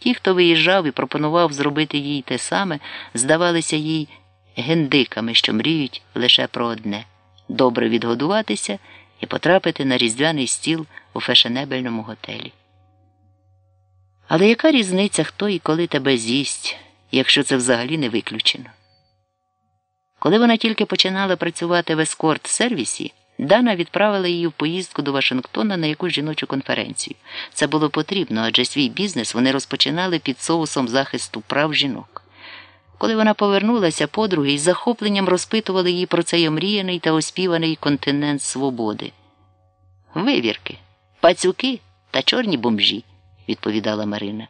Ті, хто виїжджав і пропонував зробити їй те саме, здавалися їй гендиками, що мріють лише про одне добре відгодуватися і потрапити на різдвяний стіл у фешенебельному готелі. Але яка різниця, хто і коли тебе з'їсть, якщо це взагалі не виключено? Коли вона тільки починала працювати в ескорт сервісі, Дана відправила її в поїздку до Вашингтона на якусь жіночу конференцію. Це було потрібно, адже свій бізнес вони розпочинали під соусом захисту прав жінок. Коли вона повернулася, подруги із захопленням розпитували її про цей омріяний та оспіваний континент свободи. Вивірки, пацюки та чорні бомжі, відповідала Марина.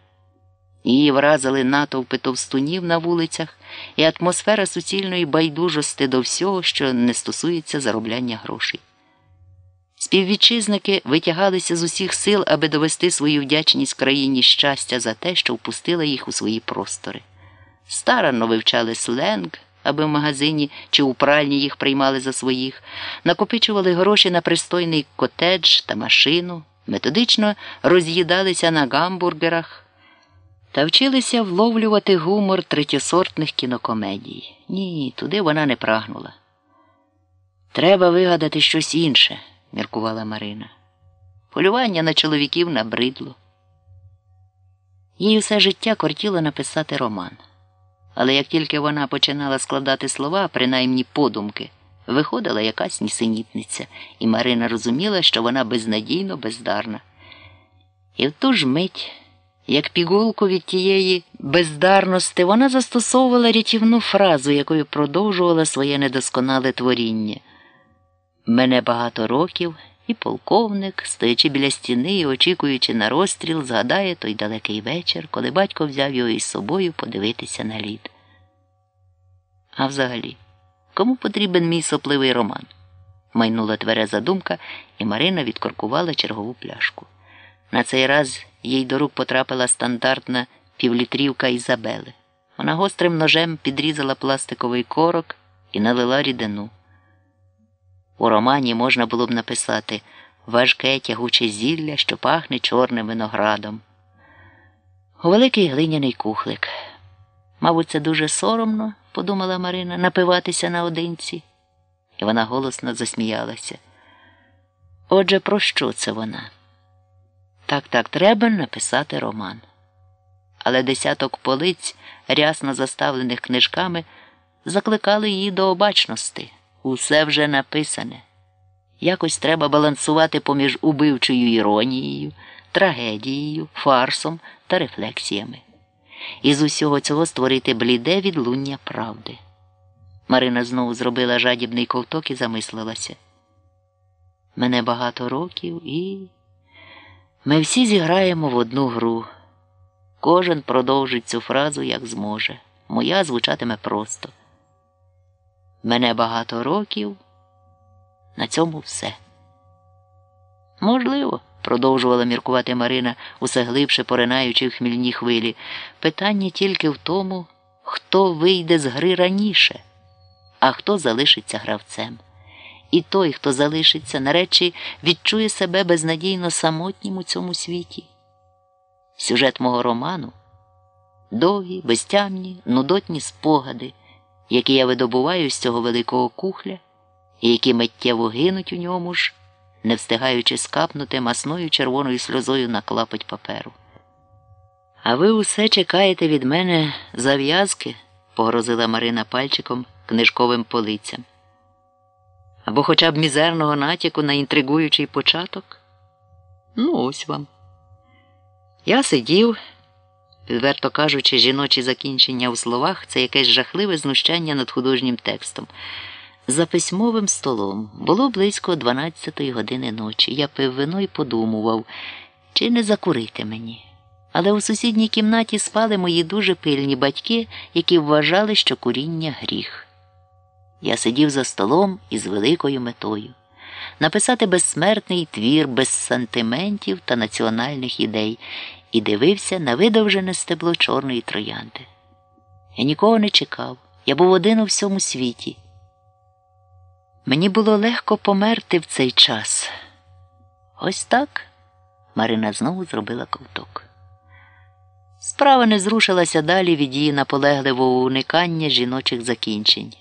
Її вразили натовпи товстунів на вулицях і атмосфера суцільної байдужості до всього, що не стосується заробляння грошей. Співвітчизники витягалися з усіх сил, аби довести свою вдячність країні щастя за те, що впустила їх у свої простори. Старанно вивчали сленг, аби в магазині чи у пральні їх приймали за своїх, накопичували гроші на пристойний котедж та машину, методично роз'їдалися на гамбургерах та вчилися вловлювати гумор третєсортних кінокомедій. Ні, туди вона не прагнула. Треба вигадати щось інше, міркувала Марина. Полювання на чоловіків набридло. Їй усе життя кортіло написати роман. Але як тільки вона починала складати слова, принаймні подумки, виходила якась нісенітниця, і Марина розуміла, що вона безнадійно бездарна. І в ту ж мить, як пігулку від тієї бездарності, вона застосовувала рятівну фразу, якою продовжувала своє недосконале творіння. Мене багато років, і полковник, стоячи біля стіни і очікуючи на розстріл, згадає той далекий вечір, коли батько взяв його із собою подивитися на лід. А взагалі, кому потрібен мій сопливий роман? майнула твереза думка, і Марина відкоркувала чергову пляшку. На цей раз їй до рук потрапила стандартна півлітрівка Ізабели. Вона гострим ножем підрізала пластиковий корок і налила рідину. У романі можна було б написати важке тягуче зілля, що пахне чорним виноградом. Великий глиняний кухлик. Мабуть, це дуже соромно, подумала Марина, напиватися наодинці. І вона голосно засміялася. Отже, про що це вона? Так, так, треба написати роман. Але десяток полиць, рясно заставлених книжками, закликали її до обачності. Усе вже написане. Якось треба балансувати поміж убивчою іронією, трагедією, фарсом та рефлексіями. І з усього цього створити бліде відлуння правди. Марина знову зробила жадібний ковток і замислилася. Мене багато років і ми всі зіграємо в одну гру. Кожен продовжить цю фразу як зможе. Моя звучатиме просто. Мене багато років. На цьому все. Можливо, продовжувала міркувати Марина, усе глибше поринаючи в хмільні хвилі. Питання тільки в тому, хто вийде з гри раніше, а хто залишиться гравцем. І той, хто залишиться, наречі, відчує себе безнадійно самотнім у цьому світі. Сюжет мого роману довгі, безтямні, нудотні спогади які я видобуваю з цього великого кухля, і які миттєво гинуть у ньому ж, не встигаючи скапнути масною червоною сльозою на клапоть паперу. А ви усе чекаєте від мене зав'язки, погрозила Марина пальчиком книжковим полицям. Або хоча б мізерного натяку на інтригуючий початок? Ну, ось вам. Я сидів. Відверто кажучи, жіночі закінчення у словах це якесь жахливе знущання над художнім текстом. За письмовим столом було близько 12-ї години ночі. Я пив вино і подумував, чи не закурити мені. Але у сусідній кімнаті спали мої дуже пильні батьки, які вважали, що куріння гріх. Я сидів за столом із великою метою написати безсмертний твір без сантиментів та національних ідей і дивився на видовжене стебло чорної троянди. Я нікого не чекав, я був один у всьому світі. Мені було легко померти в цей час. Ось так Марина знову зробила ковток. Справа не зрушилася далі від її наполегливого уникання жіночих закінчень.